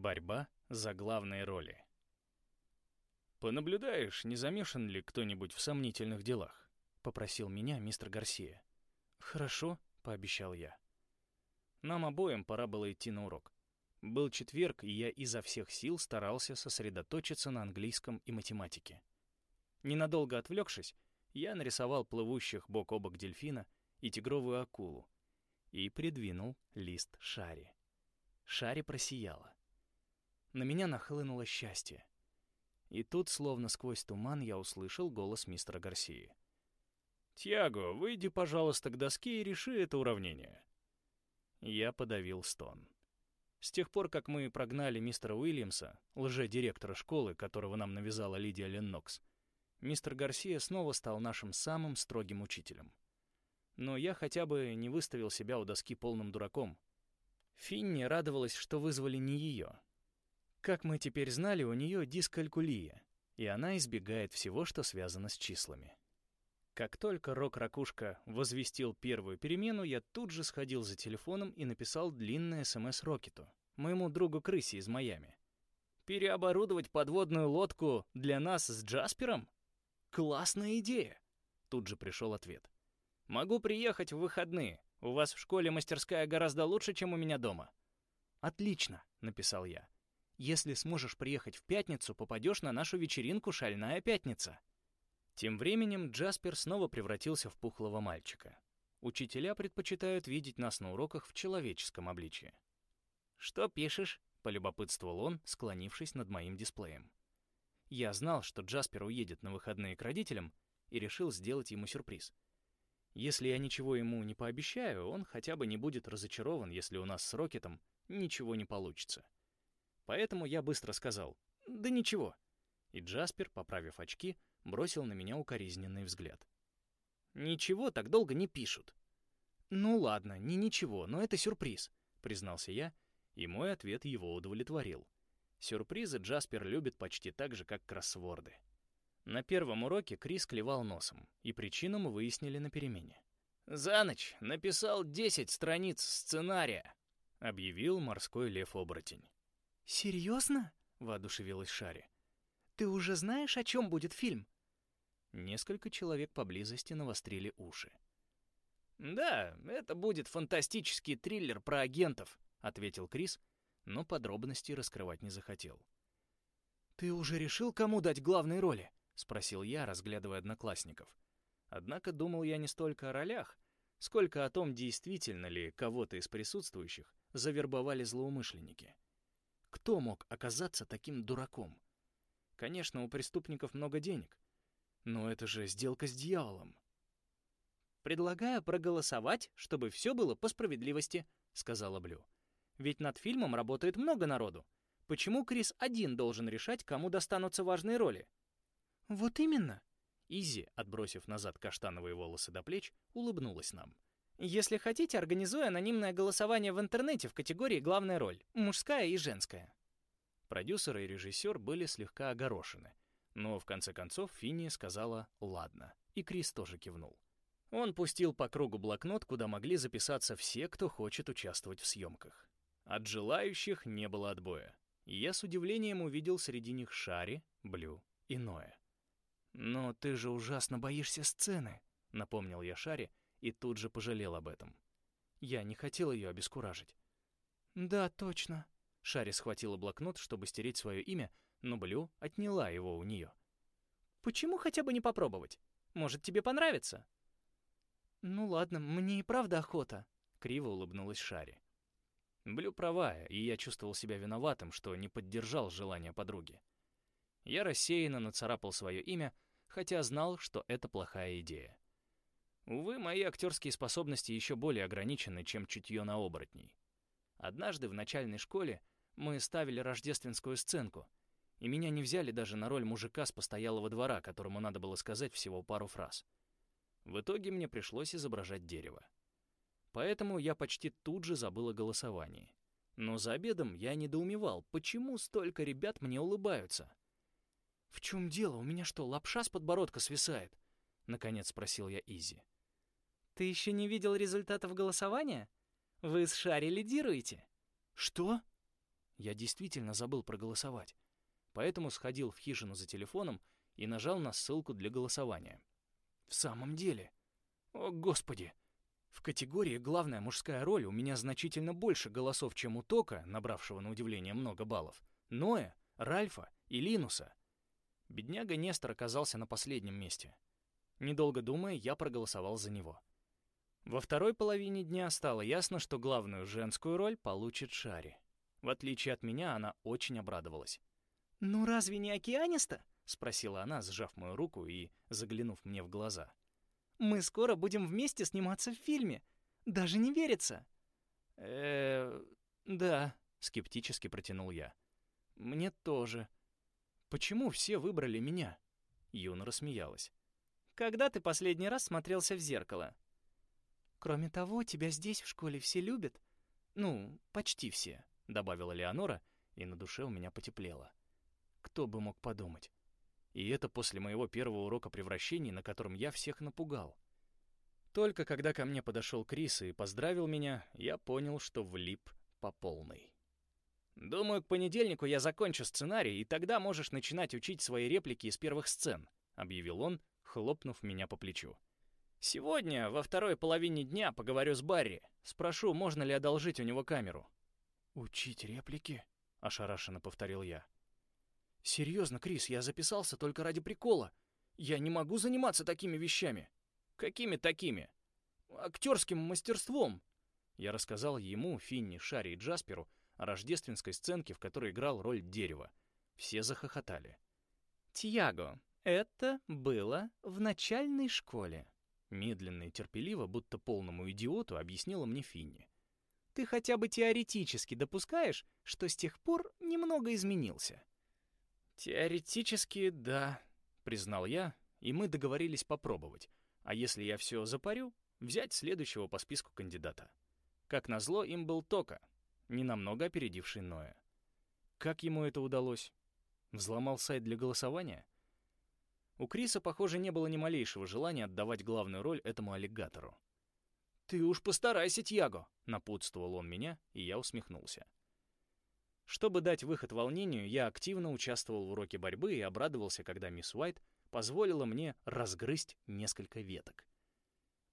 Борьба за главные роли. «Понаблюдаешь, не замешан ли кто-нибудь в сомнительных делах?» — попросил меня мистер Гарсия. «Хорошо», — пообещал я. Нам обоим пора было идти на урок. Был четверг, и я изо всех сил старался сосредоточиться на английском и математике. Ненадолго отвлекшись, я нарисовал плывущих бок о бок дельфина и тигровую акулу и придвинул лист Шари. Шари просияла. На меня нахлынуло счастье. И тут, словно сквозь туман, я услышал голос мистера Гарсии. «Тьяго, выйди, пожалуйста, к доске и реши это уравнение». Я подавил стон. С тех пор, как мы прогнали мистера Уильямса, лже-директора школы, которого нам навязала Лидия Леннокс, мистер Гарсия снова стал нашим самым строгим учителем. Но я хотя бы не выставил себя у доски полным дураком. Финни радовалась, что вызвали не ее. Как мы теперь знали, у нее дискалькулия, и она избегает всего, что связано с числами. Как только Рок-Ракушка возвестил первую перемену, я тут же сходил за телефоном и написал длинное СМС Рокету, моему другу Крысе из Майами. «Переоборудовать подводную лодку для нас с Джаспером? Классная идея!» Тут же пришел ответ. «Могу приехать в выходные. У вас в школе мастерская гораздо лучше, чем у меня дома». «Отлично», — написал я. «Если сможешь приехать в пятницу, попадешь на нашу вечеринку «Шальная пятница». Тем временем Джаспер снова превратился в пухлого мальчика. Учителя предпочитают видеть нас на уроках в человеческом обличье. «Что пишешь?» — полюбопытствовал он, склонившись над моим дисплеем. Я знал, что Джаспер уедет на выходные к родителям, и решил сделать ему сюрприз. Если я ничего ему не пообещаю, он хотя бы не будет разочарован, если у нас с Рокетом ничего не получится. Поэтому я быстро сказал «Да ничего». И Джаспер, поправив очки, бросил на меня укоризненный взгляд. «Ничего так долго не пишут». «Ну ладно, не ничего, но это сюрприз», — признался я, и мой ответ его удовлетворил. Сюрпризы Джаспер любит почти так же, как кроссворды. На первом уроке Крис клевал носом, и причину мы выяснили на перемене. «За ночь написал 10 страниц сценария», — объявил морской лев-оборотень. «Серьезно?» — воодушевилась Шари. «Ты уже знаешь, о чем будет фильм?» Несколько человек поблизости навострили уши. «Да, это будет фантастический триллер про агентов», — ответил Крис, но подробностей раскрывать не захотел. «Ты уже решил, кому дать главные роли?» — спросил я, разглядывая одноклассников. Однако думал я не столько о ролях, сколько о том, действительно ли кого-то из присутствующих завербовали злоумышленники. Кто мог оказаться таким дураком? Конечно, у преступников много денег, но это же сделка с дьяволом. «Предлагаю проголосовать, чтобы все было по справедливости», — сказала Блю. «Ведь над фильмом работает много народу. Почему Крис один должен решать, кому достанутся важные роли?» «Вот именно». Изи, отбросив назад каштановые волосы до плеч, улыбнулась нам. «Если хотите, организую анонимное голосование в интернете в категории «Главная роль» — мужская и женская». Продюсер и режиссер были слегка огорошены, но в конце концов Финни сказала «ладно», и Крис тоже кивнул. Он пустил по кругу блокнот, куда могли записаться все, кто хочет участвовать в съемках. От желающих не было отбоя. И я с удивлением увидел среди них Шари, Блю и Ноя. «Но ты же ужасно боишься сцены», — напомнил я Шари и тут же пожалел об этом. Я не хотел ее обескуражить. «Да, точно». Шари схватила блокнот, чтобы стереть свое имя, но Блю отняла его у нее. «Почему хотя бы не попробовать? Может, тебе понравится?» «Ну ладно, мне и правда охота», — криво улыбнулась Шари. Блю права, и я чувствовал себя виноватым, что не поддержал желание подруги. Я рассеянно нацарапал свое имя, хотя знал, что это плохая идея. Увы, мои актерские способности еще более ограничены, чем чутье на оборотней. Однажды в начальной школе мы ставили рождественскую сценку — и меня не взяли даже на роль мужика с постоялого двора, которому надо было сказать всего пару фраз. В итоге мне пришлось изображать дерево. Поэтому я почти тут же забыл о голосовании. Но за обедом я недоумевал, почему столько ребят мне улыбаются. «В чем дело? У меня что, лапша с подбородка свисает?» — наконец спросил я Изи. «Ты еще не видел результатов голосования? Вы с Шари лидируете». «Что?» Я действительно забыл проголосовать. Поэтому сходил в хижину за телефоном и нажал на ссылку для голосования. В самом деле... О, Господи! В категории «Главная мужская роль» у меня значительно больше голосов, чем у Тока, набравшего на удивление много баллов, Ноя, Ральфа и Линуса. Бедняга Нестор оказался на последнем месте. Недолго думая, я проголосовал за него. Во второй половине дня стало ясно, что главную женскую роль получит Шари. В отличие от меня, она очень обрадовалась. «Ну разве не океаниста?» — спросила она, сжав мою руку и заглянув мне в глаза. Мы скоро будем вместе сниматься в фильме. Даже не верится. э да, скептически протянул я. Мне тоже. Почему все выбрали меня? Юна рассмеялась. Когда ты последний раз смотрелся в зеркало? Кроме того, тебя здесь в школе все любят. Ну, почти все, добавила Леонора, и на душе у меня потеплело. Кто бы мог подумать? И это после моего первого урока превращений, на котором я всех напугал. Только когда ко мне подошел Крис и поздравил меня, я понял, что влип по полной. «Думаю, к понедельнику я закончу сценарий, и тогда можешь начинать учить свои реплики из первых сцен», — объявил он, хлопнув меня по плечу. «Сегодня, во второй половине дня, поговорю с Барри. Спрошу, можно ли одолжить у него камеру». «Учить реплики?» — ошарашенно повторил я. «Серьезно, Крис, я записался только ради прикола. Я не могу заниматься такими вещами». «Какими такими?» «Актерским мастерством». Я рассказал ему, Финни, Шаре и Джасперу о рождественской сценке, в которой играл роль дерева. Все захохотали. «Тьяго, это было в начальной школе», — медленно и терпеливо, будто полному идиоту, объяснила мне Финни. «Ты хотя бы теоретически допускаешь, что с тех пор немного изменился?» «Теоретически, да», — признал я, и мы договорились попробовать. А если я все запарю, взять следующего по списку кандидата. Как назло, им был Тока, ненамного опередивший Ноя. Как ему это удалось? Взломал сайт для голосования? У Криса, похоже, не было ни малейшего желания отдавать главную роль этому аллигатору. «Ты уж постарайся, Тьяго!» — напутствовал он меня, и я усмехнулся. Чтобы дать выход волнению, я активно участвовал в уроке борьбы и обрадовался, когда мисс Уайт позволила мне разгрызть несколько веток.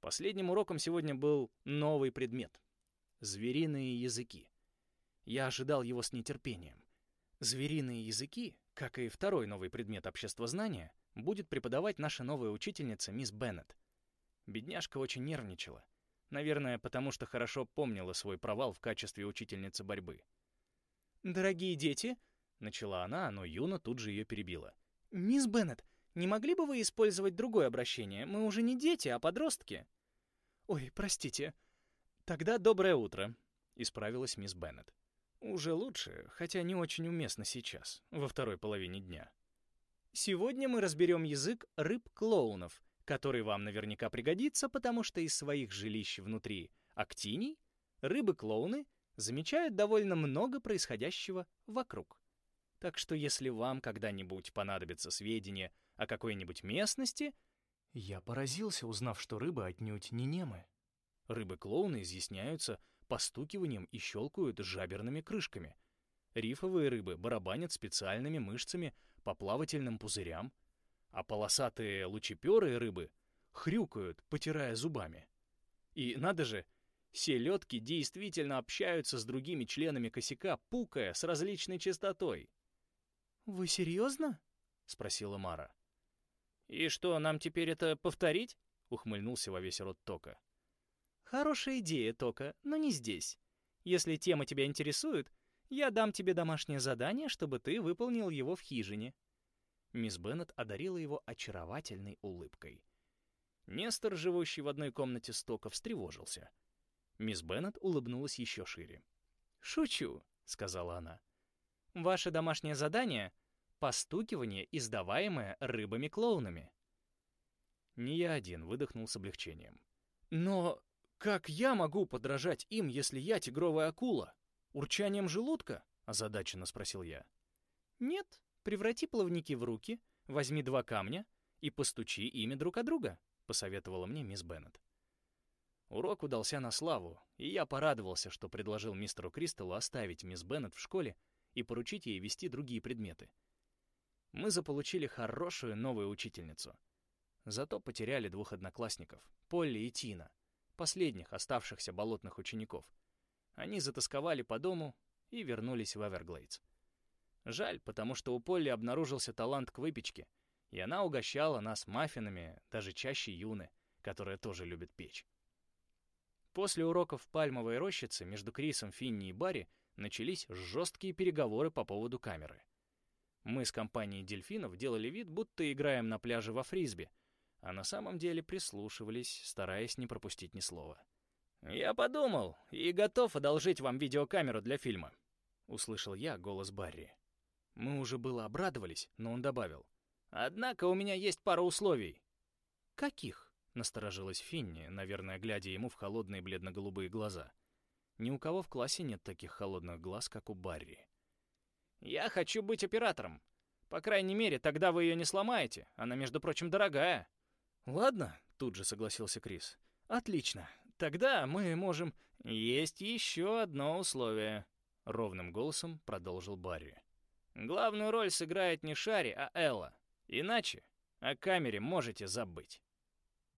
Последним уроком сегодня был новый предмет — звериные языки. Я ожидал его с нетерпением. Звериные языки, как и второй новый предмет обществознания, будет преподавать наша новая учительница мисс Беннет. Бедняжка очень нервничала. Наверное, потому что хорошо помнила свой провал в качестве учительницы борьбы. «Дорогие дети», — начала она, но Юна тут же ее перебила. «Мисс Беннет, не могли бы вы использовать другое обращение? Мы уже не дети, а подростки». «Ой, простите». «Тогда доброе утро», — исправилась мисс Беннет. «Уже лучше, хотя не очень уместно сейчас, во второй половине дня». «Сегодня мы разберем язык рыб-клоунов, который вам наверняка пригодится, потому что из своих жилищ внутри актиний рыбы-клоуны замечают довольно много происходящего вокруг. Так что если вам когда-нибудь понадобятся сведения о какой-нибудь местности... Я поразился, узнав, что рыбы отнюдь не немы. Рыбы-клоуны изъясняются постукиванием и щелкают жаберными крышками. Рифовые рыбы барабанят специальными мышцами по плавательным пузырям, а полосатые лучеперые рыбы хрюкают, потирая зубами. И надо же, Селедки действительно общаются с другими членами косяка, пукая с различной частотой. «Вы серьезно?» — спросила Мара. «И что, нам теперь это повторить?» — ухмыльнулся во весь рот Тока. «Хорошая идея, Тока, но не здесь. Если тема тебя интересует, я дам тебе домашнее задание, чтобы ты выполнил его в хижине». Мисс Беннет одарила его очаровательной улыбкой. Нестор, живущий в одной комнате с Тока, встревожился — Мисс Беннет улыбнулась еще шире. «Шучу», — сказала она. «Ваше домашнее задание — постукивание, издаваемое рыбами-клоунами». Не я один выдохнул с облегчением. «Но как я могу подражать им, если я тигровая акула? Урчанием желудка?» — озадаченно спросил я. «Нет, преврати плавники в руки, возьми два камня и постучи ими друг о друга», — посоветовала мне мисс Беннет. Урок удался на славу, и я порадовался, что предложил мистеру Кристаллу оставить мисс Беннет в школе и поручить ей вести другие предметы. Мы заполучили хорошую новую учительницу. Зато потеряли двух одноклассников, Полли и Тина, последних оставшихся болотных учеников. Они затасковали по дому и вернулись в Эверглейдс. Жаль, потому что у Полли обнаружился талант к выпечке, и она угощала нас маффинами, даже чаще Юны, которая тоже любит печь. После уроков в пальмовой рощице между Крисом, Финни и Барри начались жесткие переговоры по поводу камеры. Мы с компанией дельфинов делали вид, будто играем на пляже во фрисби, а на самом деле прислушивались, стараясь не пропустить ни слова. «Я подумал и готов одолжить вам видеокамеру для фильма», — услышал я голос Барри. Мы уже было обрадовались, но он добавил. «Однако у меня есть пара условий». «Каких?» — насторожилась Финни, наверное, глядя ему в холодные бледно-голубые глаза. Ни у кого в классе нет таких холодных глаз, как у Барри. «Я хочу быть оператором. По крайней мере, тогда вы ее не сломаете. Она, между прочим, дорогая». «Ладно», — тут же согласился Крис. «Отлично. Тогда мы можем...» «Есть еще одно условие», — ровным голосом продолжил Барри. «Главную роль сыграет не Шари, а Элла. Иначе о камере можете забыть».